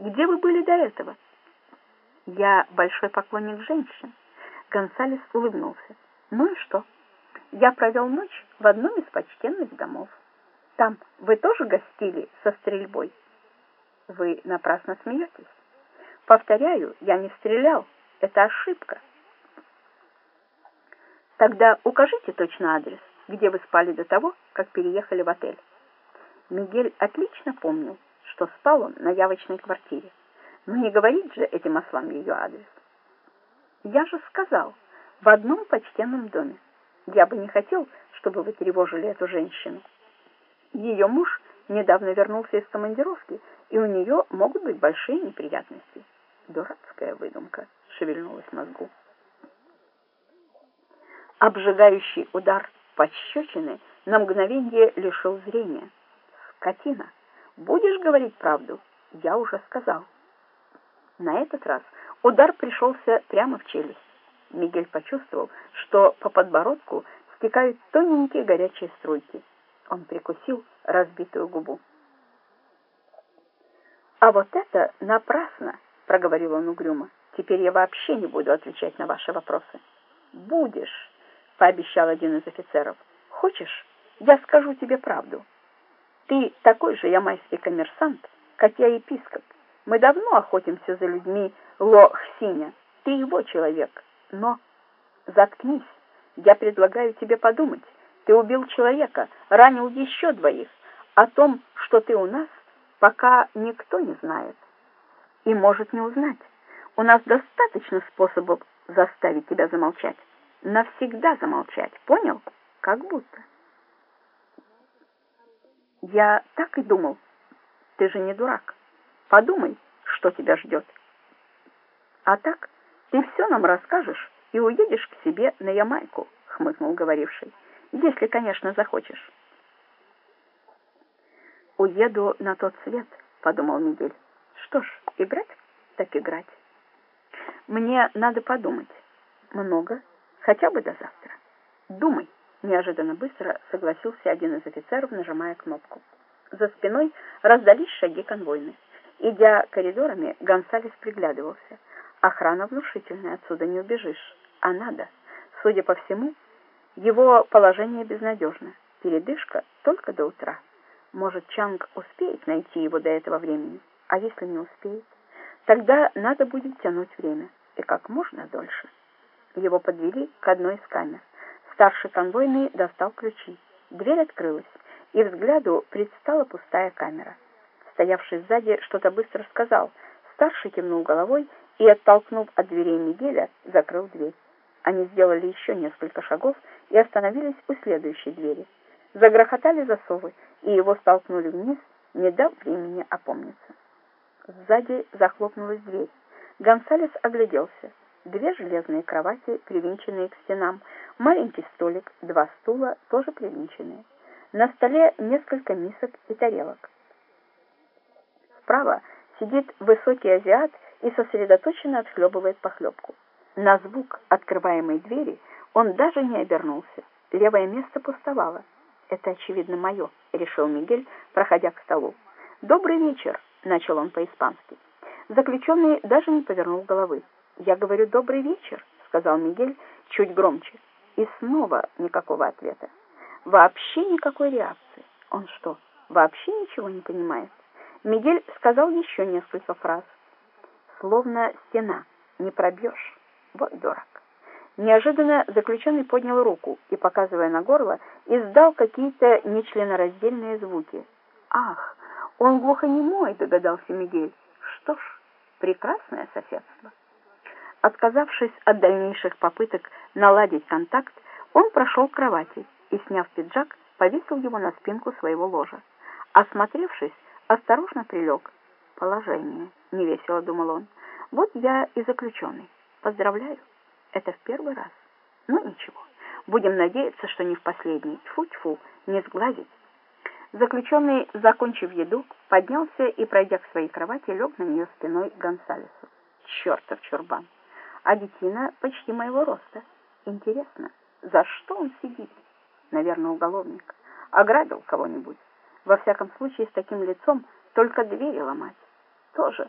Где вы были до этого? Я большой поклонник женщин. Гонсалес улыбнулся. Ну и что? Я провел ночь в одном из почтенных домов. Там вы тоже гостили со стрельбой? Вы напрасно смеетесь. Повторяю, я не стрелял. Это ошибка. Тогда укажите точно адрес, где вы спали до того, как переехали в отель. Мигель отлично помнил, что спал он на явочной квартире. Но не говорит же этим ослам ее адрес. Я же сказал, в одном почтенном доме. Я бы не хотел, чтобы вы тревожили эту женщину. Ее муж недавно вернулся из командировки, и у нее могут быть большие неприятности. Дурацкая выдумка, шевельнулась мозгу. Обжигающий удар пощечины на мгновение лишил зрения. Скотина, будешь говорить правду? Я уже сказал. На этот раз удар пришелся прямо в челюсть. Мигель почувствовал, что по подбородку стекают тоненькие горячие струйки. Он прикусил разбитую губу. «А вот это напрасно!» — проговорил он угрюмо. «Теперь я вообще не буду отвечать на ваши вопросы». «Будешь!» — пообещал один из офицеров. «Хочешь, я скажу тебе правду? Ты такой же ямайский коммерсант, как я епископ. Мы давно охотимся за людьми Ло-Хсиня. Ты его человек. Но заткнись. Я предлагаю тебе подумать. Ты убил человека, ранил еще двоих. О том, что ты у нас, пока никто не знает. И может не узнать. У нас достаточно способов заставить тебя замолчать. Навсегда замолчать. Понял? Как будто. Я так и думал. Ты же не дурак. Подумай, что тебя ждет. А так, ты все нам расскажешь и уедешь к себе на Ямайку, хмыкнул говоривший. Если, конечно, захочешь. Уеду на тот свет, подумал Мигель. Что ж, играть так играть. Мне надо подумать. Много, хотя бы до завтра. Думай, неожиданно быстро согласился один из офицеров, нажимая кнопку. За спиной раздались шаги конвойных. Идя коридорами, Гонсалес приглядывался. Охрана внушительная, отсюда не убежишь. А надо. Судя по всему, его положение безнадежно. Передышка только до утра. Может, Чанг успеет найти его до этого времени? А если не успеет? Тогда надо будет тянуть время. И как можно дольше. Его подвели к одной из камер. Старший конвойный достал ключи. Дверь открылась, и взгляду предстала пустая камера стоявший сзади, что-то быстро сказал. Старший кивнул головой и, оттолкнув от дверей Мигеля, закрыл дверь. Они сделали еще несколько шагов и остановились у следующей двери. Загрохотали засовы, и его столкнули вниз, не дав времени опомниться. Сзади захлопнулась дверь. Гонсалес огляделся. Две железные кровати, привинченные к стенам, маленький столик, два стула, тоже привинченные. На столе несколько мисок и тарелок. Справа сидит высокий азиат и сосредоточенно отхлебывает похлебку. На звук открываемой двери он даже не обернулся. Левое место пустовало. «Это, очевидно, мое», — решил Мигель, проходя к столу. «Добрый вечер», — начал он по-испански. Заключенный даже не повернул головы. «Я говорю «добрый вечер», — сказал Мигель чуть громче. И снова никакого ответа. Вообще никакой реакции. Он что, вообще ничего не понимает? Мигель сказал еще несколько фраз. Словно стена, не пробьешь. Вот дурак. Неожиданно заключенный поднял руку и, показывая на горло, издал какие-то нечленораздельные звуки. «Ах, он глухонемой», — догадался Мигель. «Что ж, прекрасное соседство». Отказавшись от дальнейших попыток наладить контакт, он прошел к кровати и, сняв пиджак, повесил его на спинку своего ложа. Осмотревшись, осторожно прилег. Положение, невесело думал он. Вот я и заключенный. Поздравляю, это в первый раз. Ну ничего, будем надеяться, что не в последний. Тьфу-тьфу, не сглазить. Заключенный, закончив еду, поднялся и, пройдя к своей кровати, лег на нее спиной Гонсалесу. Чертов чурбан! А детина почти моего роста. Интересно, за что он сидит? Наверное, уголовник. Ограбил кого-нибудь. Во всяком случае, с таким лицом только двери ломать. Тоже